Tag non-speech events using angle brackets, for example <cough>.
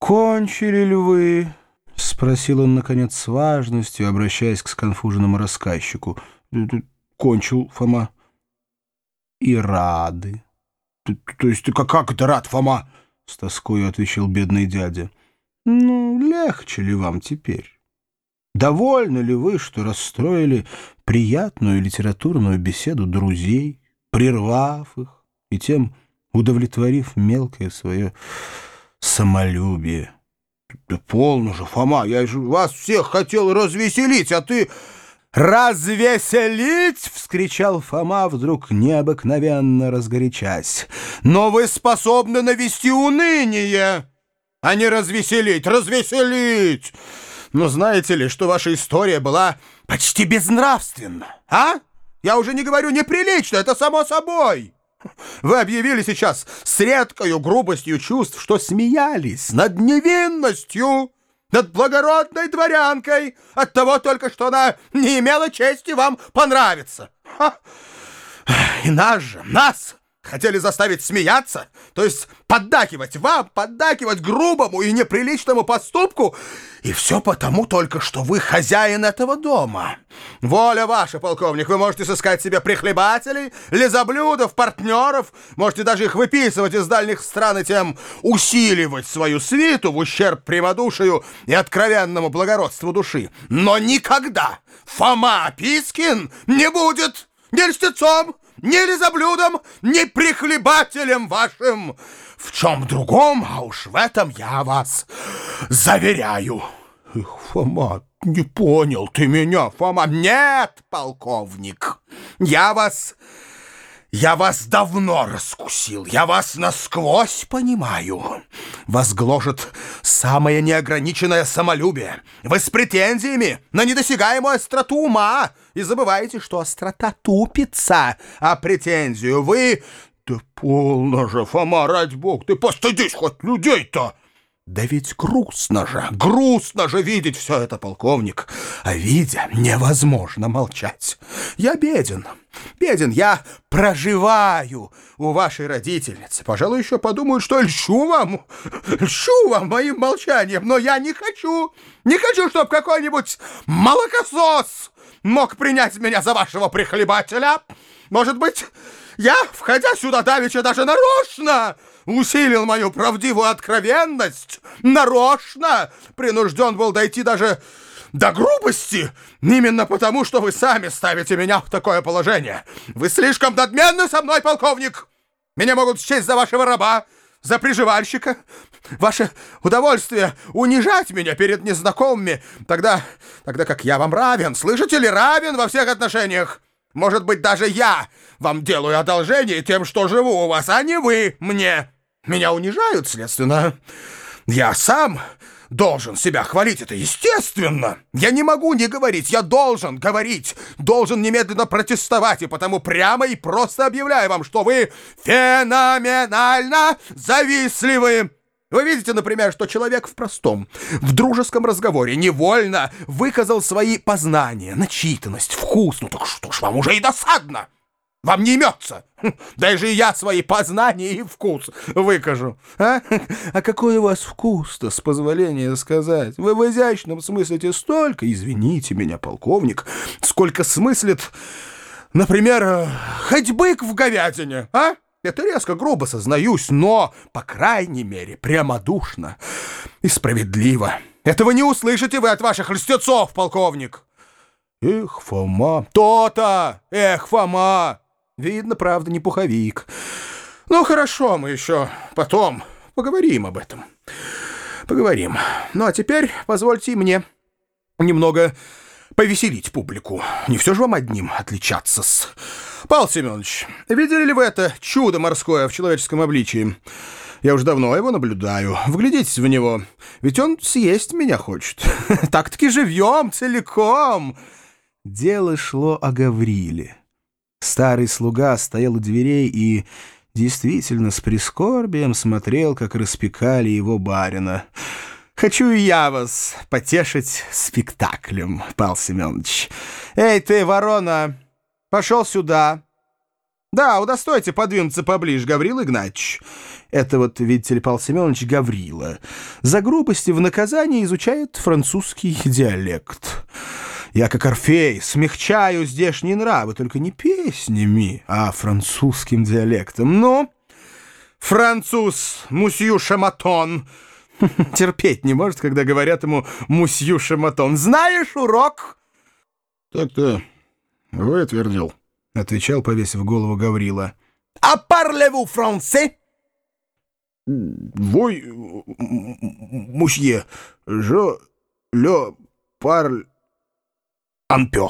«Кончили ли вы?» — спросил он, наконец, с важностью, обращаясь к сконфуженному рассказчику. «Кончил, Фома». «И рады». «То есть ты как это рад, Фома?» — с тоскою отвечал бедный дядя. «Ну, легче ли вам теперь? Довольны ли вы, что расстроили приятную литературную беседу друзей, прервав их и тем удовлетворив мелкое свое самолюбие. Да полно же, Фома, я же вас всех хотел развеселить, а ты... «Развеселить!» — вскричал Фома, вдруг необыкновенно разгорячась. «Но вы способны навести уныние, а не развеселить! Развеселить! Но знаете ли, что ваша история была почти безнравственна, а? Я уже не говорю неприлично, это само собой!» Вы объявили сейчас с редкою грубостью чувств, что смеялись над невинностью, над благородной дворянкой, от того только, что она не имела чести вам понравиться. Ха! И нас же, нас хотели заставить смеяться, то есть поддакивать вам, поддакивать грубому и неприличному поступку, и все потому только, что вы хозяин этого дома. Воля ваша, полковник, вы можете сыскать себе прихлебателей, лизоблюдов, партнеров, можете даже их выписывать из дальних стран и тем усиливать свою свиту в ущерб прямодушию и откровенному благородству души. Но никогда Фома Пискин не будет ни льстецом, ни лизоблюдом, ни прихлебателем вашим. В чем другом, а уж в этом я вас заверяю. Эх, Фома, не понял ты меня, Фома. Нет, полковник, я вас... Я вас давно раскусил, я вас насквозь понимаю. Вас гложет самое неограниченное самолюбие. Вы с претензиями на недосягаемую остроту ума и забываете, что острота тупится, а претензию вы... Да полно же, Фома, ради бог, ты постыдись хоть людей-то! Да ведь грустно же, грустно же видеть все это, полковник. А видя, невозможно молчать. Я беден, беден, я проживаю у вашей родительницы. Пожалуй, еще подумают, что льщу вам, льщу вам моим молчанием, но я не хочу, не хочу, чтобы какой-нибудь молокосос мог принять меня за вашего прихлебателя. Может быть, я, входя сюда давеча, даже нарочно усилил мою правдивую откровенность, нарочно принужден был дойти даже до грубости, именно потому, что вы сами ставите меня в такое положение. Вы слишком надменны со мной, полковник. Меня могут счесть за вашего раба, за приживальщика. Ваше удовольствие унижать меня перед незнакомыми, тогда, тогда как я вам равен, слышите ли, равен во всех отношениях. Может быть, даже я вам делаю одолжение тем, что живу у вас, а не вы мне. Меня унижают, следственно. Я сам должен себя хвалить, это естественно. Я не могу не говорить, я должен говорить, должен немедленно протестовать, и потому прямо и просто объявляю вам, что вы феноменально завистливы. Вы видите, например, что человек в простом, в дружеском разговоре невольно выказал свои познания, начитанность, вкус. Ну так что ж вам уже и досадно? Вам не имется. Хм, даже я свои познания и вкус выкажу. А, <laughs> а какой у вас вкус-то, с позволения сказать? Вы в изящном смыслите столько, извините меня, полковник, сколько смыслит, например, э, хоть бык в говядине, а? Это резко, грубо сознаюсь, но, по крайней мере, прямодушно и справедливо. Этого не услышите вы от ваших льстецов, полковник. Эх, Фома, то-то! Эх, Фома! Видно, правда, не пуховик. Ну, хорошо, мы еще потом поговорим об этом. Поговорим. Ну, а теперь позвольте мне немного повеселить публику. Не все же вам одним отличаться с... Павел Семенович, видели ли вы это чудо морское в человеческом обличии? Я уже давно его наблюдаю. Вглядитесь в него. Ведь он съесть меня хочет. <laughs> Так-таки живьем, целиком. Дело шло о Гавриле. Старый слуга стоял у дверей и действительно с прискорбием смотрел, как распекали его барина. «Хочу и я вас потешить спектаклем, Павел Семенович. Эй ты, ворона, пошел сюда!» Да, удостойте подвинуться поближе, Гаврил Игнатьевич. Это вот, видите ли, Павел Семенович Гаврила. За грубости в наказании изучает французский диалект. Я, как Орфей, смягчаю здешние нравы, только не песнями, а французским диалектом. Ну, француз, мусью Шаматон, <laughs> терпеть не может, когда говорят ему мусью Шаматон. Знаешь урок? Так-то вытвердил. — отвечал, повесив голову Гаврила. «А парлеву франце?» «Вой, мусье, je le parle un peu».